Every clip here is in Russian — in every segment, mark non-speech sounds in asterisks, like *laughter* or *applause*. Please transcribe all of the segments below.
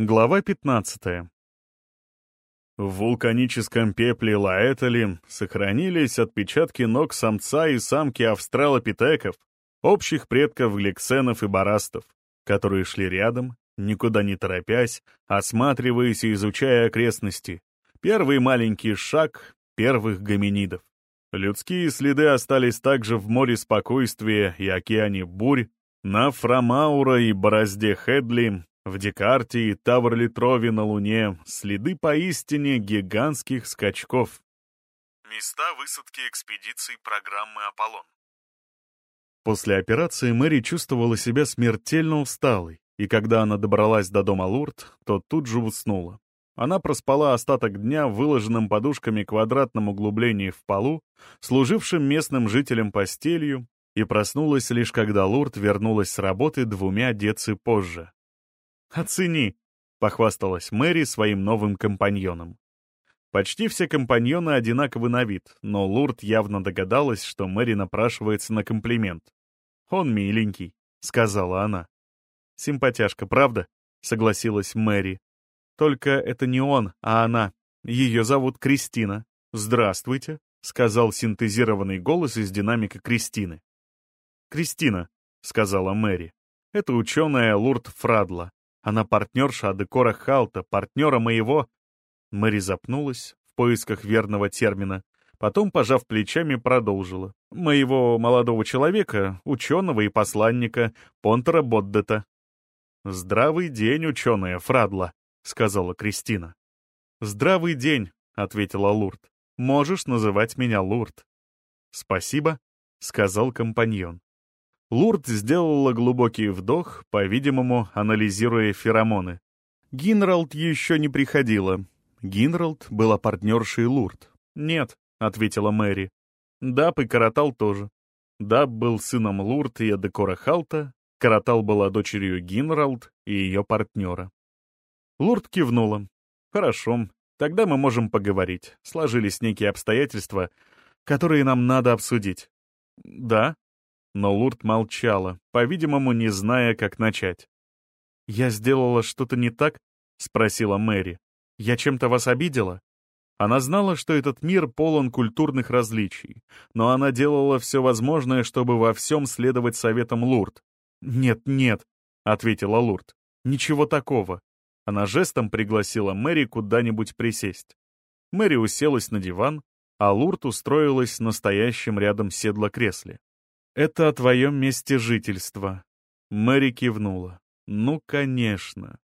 Глава 15. В вулканическом пепле Лаэтали сохранились отпечатки ног самца и самки австралопитеков, общих предков гликсенов и барастов, которые шли рядом, никуда не торопясь, осматриваясь и изучая окрестности. Первый маленький шаг первых гоминидов. Людские следы остались также в море спокойствия и океане бурь, на Фрамаура и Борозде Хедли, в Декарте и Таврлитрове на Луне следы поистине гигантских скачков. Места высадки экспедиций программы «Аполлон». После операции Мэри чувствовала себя смертельно усталой, и когда она добралась до дома Лурд, то тут же уснула. Она проспала остаток дня в выложенном подушками квадратном углублении в полу, служившим местным жителям постелью, и проснулась лишь когда Лурд вернулась с работы двумя децы позже. «Оцени!» — похвасталась Мэри своим новым компаньоном. Почти все компаньоны одинаковы на вид, но Лурд явно догадалась, что Мэри напрашивается на комплимент. «Он миленький», — сказала она. «Симпатяшка, правда?» — согласилась Мэри. «Только это не он, а она. Ее зовут Кристина. Здравствуйте», — сказал синтезированный голос из динамика Кристины. «Кристина», — сказала Мэри. «Это ученая Лурд Фрадла. Она партнерша Адекора Халта, партнера моего...» Мэри запнулась в поисках верного термина. Потом, пожав плечами, продолжила. «Моего молодого человека, ученого и посланника Понтера Боддета». «Здравый день, ученая Фрадла», — сказала Кристина. «Здравый день», — ответила Лурд. «Можешь называть меня Лурд». «Спасибо», — сказал компаньон. Лурд сделала глубокий вдох, по-видимому, анализируя феромоны. Гинралд еще не приходила. Гинралд была партнершей Лурд. «Нет», — ответила Мэри. Даб и Каратал тоже. Даб был сыном Лурд и Эдекора Халта, Каратал была дочерью Гинралд и ее партнера. Лурд кивнула. «Хорошо, тогда мы можем поговорить. Сложились некие обстоятельства, которые нам надо обсудить». «Да», но Лурд молчала, по-видимому, не зная, как начать. «Я сделала что-то не так?» — спросила Мэри. «Я чем-то вас обидела?» Она знала, что этот мир полон культурных различий, но она делала все возможное, чтобы во всем следовать советам Лурд. «Нет, нет», — ответила Лурд, — «ничего такого». Она жестом пригласила Мэри куда-нибудь присесть. Мэри уселась на диван, а Лурд устроилась настоящем рядом седло кресле. «Это о твоем месте жительства». Мэри кивнула. «Ну, конечно».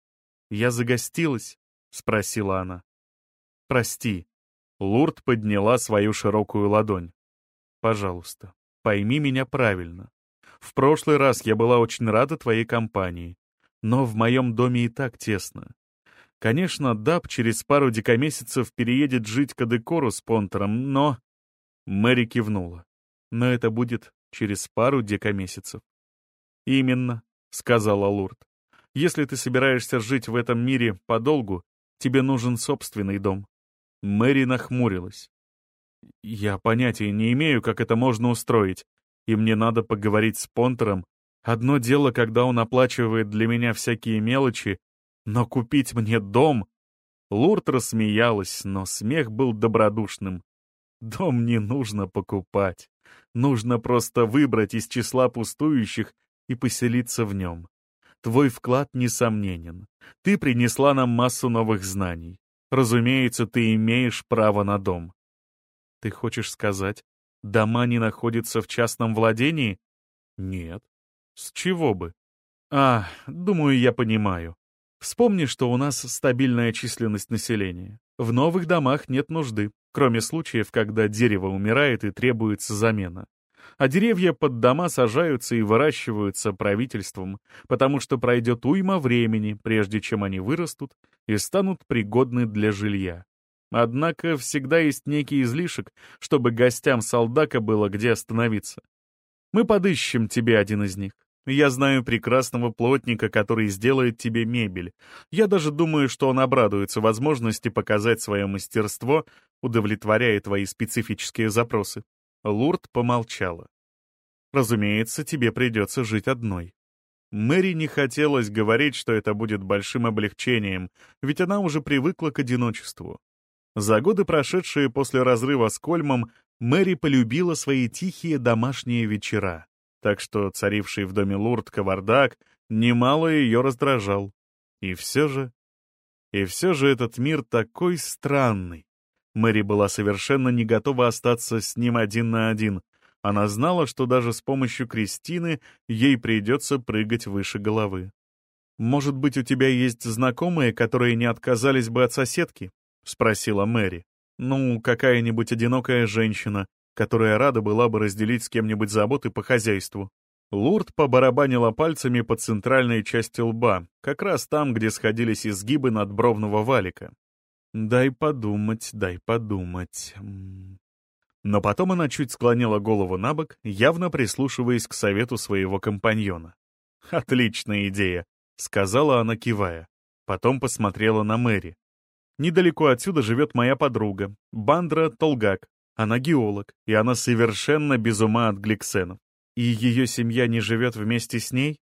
«Я загостилась?» — спросила она. «Прости». Лурд подняла свою широкую ладонь. «Пожалуйста, пойми меня правильно. В прошлый раз я была очень рада твоей компании, но в моем доме и так тесно. Конечно, Даб через пару декамесяцев переедет жить к Адекору с Понтером, но...» Мэри кивнула. «Но это будет через пару декамесяцев. «Именно», — сказала Лурд. «Если ты собираешься жить в этом мире подолгу, тебе нужен собственный дом». Мэри нахмурилась. «Я понятия не имею, как это можно устроить, и мне надо поговорить с Понтером. Одно дело, когда он оплачивает для меня всякие мелочи, но купить мне дом...» Лурд рассмеялась, но смех был добродушным. «Дом не нужно покупать. Нужно просто выбрать из числа пустующих и поселиться в нем. Твой вклад несомненен. Ты принесла нам массу новых знаний. Разумеется, ты имеешь право на дом. Ты хочешь сказать, дома не находятся в частном владении? Нет. С чего бы? А, думаю, я понимаю. Вспомни, что у нас стабильная численность населения. В новых домах нет нужды кроме случаев, когда дерево умирает и требуется замена. А деревья под дома сажаются и выращиваются правительством, потому что пройдет уйма времени, прежде чем они вырастут и станут пригодны для жилья. Однако всегда есть некий излишек, чтобы гостям солдака было где остановиться. Мы подыщем тебе один из них. Я знаю прекрасного плотника, который сделает тебе мебель. Я даже думаю, что он обрадуется возможности показать свое мастерство, удовлетворяя твои специфические запросы». Лурд помолчала. «Разумеется, тебе придется жить одной». Мэри не хотелось говорить, что это будет большим облегчением, ведь она уже привыкла к одиночеству. За годы, прошедшие после разрыва с Кольмом, Мэри полюбила свои тихие домашние вечера, так что царивший в доме Лурд кавардак немало ее раздражал. И все же... И все же этот мир такой странный. Мэри была совершенно не готова остаться с ним один на один. Она знала, что даже с помощью Кристины ей придется прыгать выше головы. «Может быть, у тебя есть знакомые, которые не отказались бы от соседки?» — спросила Мэри. «Ну, какая-нибудь одинокая женщина, которая рада была бы разделить с кем-нибудь заботы по хозяйству». Лурд побарабанила пальцами по центральной части лба, как раз там, где сходились изгибы надбровного валика. «Дай подумать, дай подумать». Но потом она чуть склонила голову на бок, явно прислушиваясь к совету своего компаньона. «Отличная идея», — сказала она, кивая. Потом посмотрела на Мэри. «Недалеко отсюда живет моя подруга, Бандра Толгак. Она геолог, и она совершенно без ума от гликсенов. И ее семья не живет вместе с ней?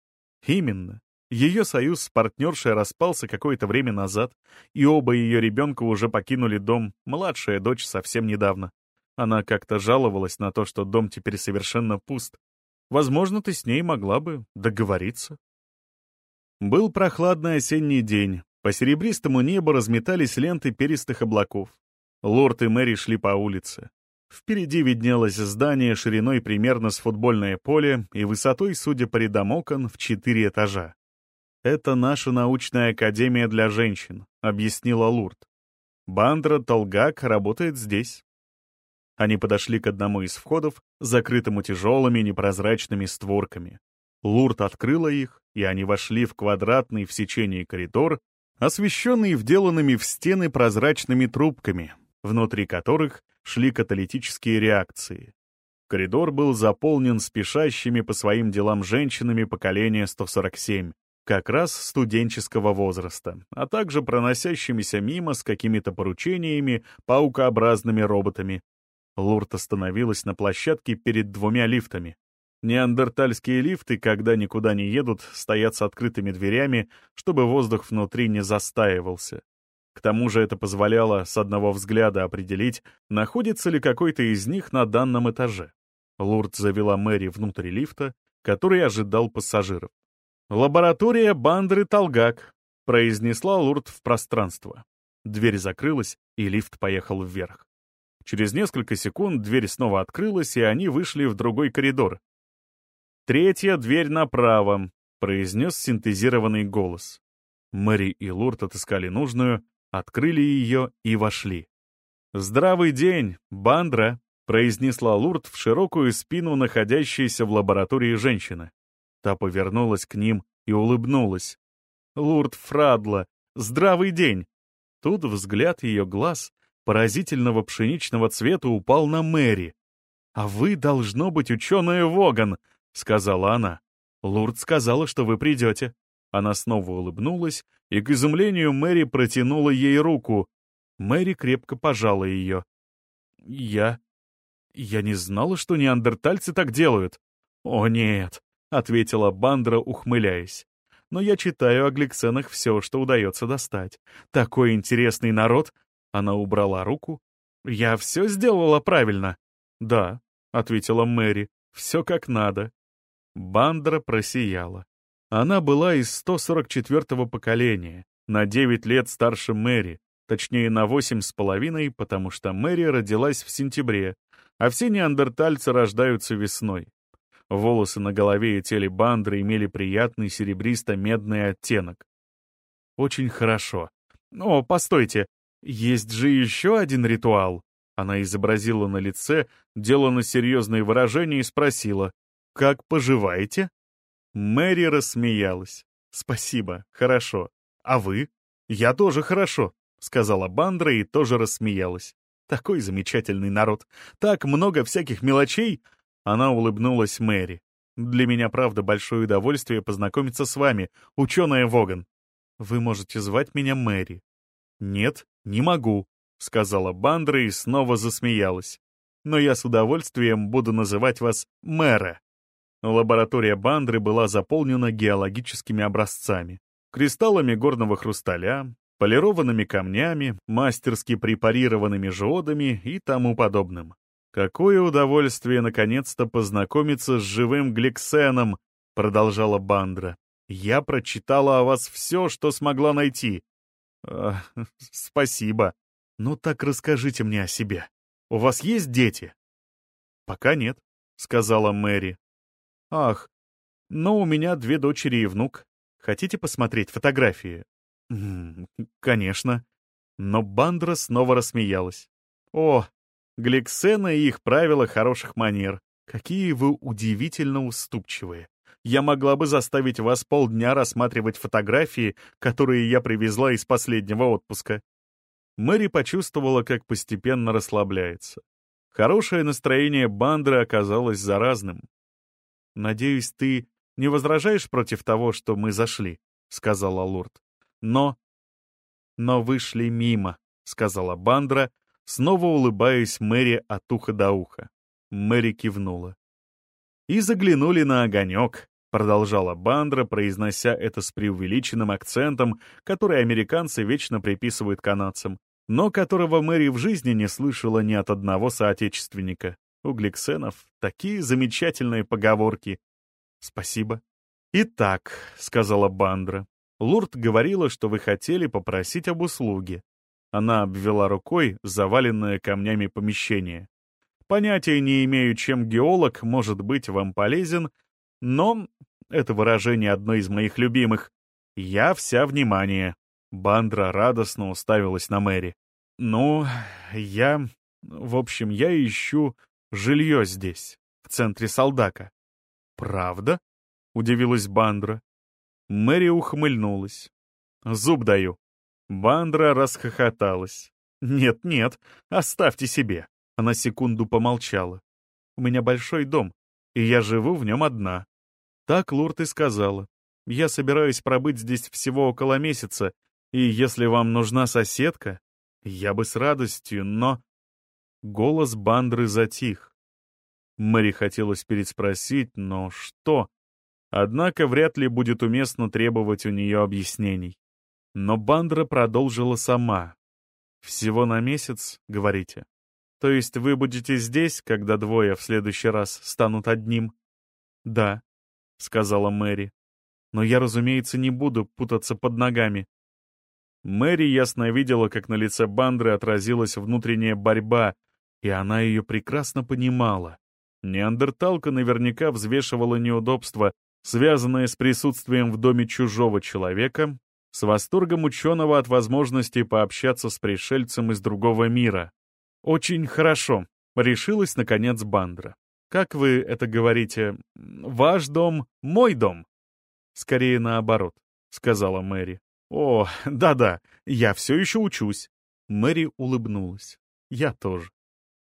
Именно. Ее союз с партнершей распался какое-то время назад, и оба ее ребенка уже покинули дом, младшая дочь совсем недавно. Она как-то жаловалась на то, что дом теперь совершенно пуст. Возможно, ты с ней могла бы договориться. Был прохладный осенний день. По серебристому небу разметались ленты перистых облаков. Лорд и Мэри шли по улице. Впереди виднелось здание шириной примерно с футбольное поле и высотой, судя по рядам окон, в четыре этажа. «Это наша научная академия для женщин», — объяснила Лурд. «Бандра Толгак работает здесь». Они подошли к одному из входов, закрытому тяжелыми непрозрачными створками. Лурд открыла их, и они вошли в квадратный в сечении коридор, освещенный вделанными в стены прозрачными трубками, внутри которых шли каталитические реакции. Коридор был заполнен спешащими по своим делам женщинами поколения 147, как раз студенческого возраста, а также проносящимися мимо с какими-то поручениями паукообразными роботами. Лурт остановилась на площадке перед двумя лифтами. Неандертальские лифты, когда никуда не едут, стоят с открытыми дверями, чтобы воздух внутри не застаивался. К тому же это позволяло с одного взгляда определить, находится ли какой-то из них на данном этаже. Лурд завела Мэри внутрь лифта, который ожидал пассажиров. «Лаборатория Бандры Талгак», — произнесла Лурд в пространство. Дверь закрылась, и лифт поехал вверх. Через несколько секунд дверь снова открылась, и они вышли в другой коридор, «Третья дверь направо», — произнес синтезированный голос. Мэри и Лурд отыскали нужную, открыли ее и вошли. «Здравый день, Бандра», — произнесла Лурд в широкую спину находящейся в лаборатории женщины. Та повернулась к ним и улыбнулась. «Лурд Фрадла, здравый день!» Тут взгляд ее глаз, поразительного пшеничного цвета, упал на Мэри. «А вы, должно быть, ученая Воган!» — сказала она. «Лурд сказала, что вы придете». Она снова улыбнулась, и, к изумлению, Мэри протянула ей руку. Мэри крепко пожала ее. «Я... я не знала, что неандертальцы так делают». «О, нет», — ответила Бандра, ухмыляясь. «Но я читаю о гликсенах все, что удается достать. Такой интересный народ!» Она убрала руку. «Я все сделала правильно?» «Да», — ответила Мэри, — «все как надо». Бандра просияла. Она была из 144-го поколения, на 9 лет старше Мэри, точнее на 8 с половиной, потому что Мэри родилась в сентябре, а все неандертальцы рождаются весной. Волосы на голове и теле Бандры имели приятный серебристо-медный оттенок. Очень хорошо. О, постойте, есть же еще один ритуал. Она изобразила на лице, делано серьезные выражения и спросила, «Как поживаете?» Мэри рассмеялась. «Спасибо, хорошо. А вы?» «Я тоже хорошо», — сказала Бандра и тоже рассмеялась. «Такой замечательный народ. Так много всяких мелочей!» Она улыбнулась Мэри. «Для меня, правда, большое удовольствие познакомиться с вами, ученая Воган. Вы можете звать меня Мэри». «Нет, не могу», — сказала Бандра и снова засмеялась. «Но я с удовольствием буду называть вас Мэра». Лаборатория Бандры была заполнена геологическими образцами, кристаллами горного хрусталя, полированными камнями, мастерски препарированными жодами и тому подобным. «Какое удовольствие наконец-то познакомиться с живым гликсеном!» — продолжала Бандра. «Я прочитала о вас все, что смогла найти». «Э, «Спасибо. Ну так расскажите мне о себе. У вас есть дети?» «Пока нет», — сказала Мэри. «Ах, ну у меня две дочери и внук. Хотите посмотреть фотографии?» «Конечно». Но Бандра снова рассмеялась. «О, Гликсена и их правила хороших манер. Какие вы удивительно уступчивые. Я могла бы заставить вас полдня рассматривать фотографии, которые я привезла из последнего отпуска». Мэри почувствовала, как постепенно расслабляется. Хорошее настроение Бандры оказалось заразным. «Надеюсь, ты не возражаешь против того, что мы зашли?» — сказала Лурд. «Но...» «Но вышли мимо», — сказала Бандра, снова улыбаясь Мэри от уха до уха. Мэри кивнула. «И заглянули на огонек», — продолжала Бандра, произнося это с преувеличенным акцентом, который американцы вечно приписывают канадцам, но которого Мэри в жизни не слышала ни от одного соотечественника. У гликсенов такие замечательные поговорки. «Спасибо». «Итак», — сказала Бандра, — «Лурд говорила, что вы хотели попросить об услуге. Она обвела рукой заваленное камнями помещение. Понятия не имею, чем геолог может быть вам полезен, но это выражение одно из моих любимых. Я вся внимание. Бандра радостно уставилась на Мэри. Ну, я... В общем, я ищу жилье здесь, в центре Солдака. Правда? Удивилась Бандра. Мэри ухмыльнулась. Зуб даю. Бандра расхохоталась. «Нет-нет, оставьте себе». Она секунду помолчала. «У меня большой дом, и я живу в нем одна». Так Лурт и сказала. «Я собираюсь пробыть здесь всего около месяца, и если вам нужна соседка, я бы с радостью, но...» Голос Бандры затих. Мэри хотелось переспросить, но что? Однако вряд ли будет уместно требовать у нее объяснений. Но Бандра продолжила сама. «Всего на месяц, говорите? То есть вы будете здесь, когда двое в следующий раз станут одним?» «Да», — сказала Мэри. «Но я, разумеется, не буду путаться под ногами». Мэри ясно видела, как на лице Бандры отразилась внутренняя борьба, и она ее прекрасно понимала. Неандерталка наверняка взвешивала неудобства, связанные с присутствием в доме чужого человека, с восторгом ученого от возможности пообщаться с пришельцем из другого мира. «Очень хорошо», — решилась, наконец, Бандра. «Как вы это говорите? Ваш дом — мой дом?» «Скорее наоборот», — сказала Мэри. «О, *laughs* да-да, я все еще учусь». Мэри улыбнулась. «Я тоже».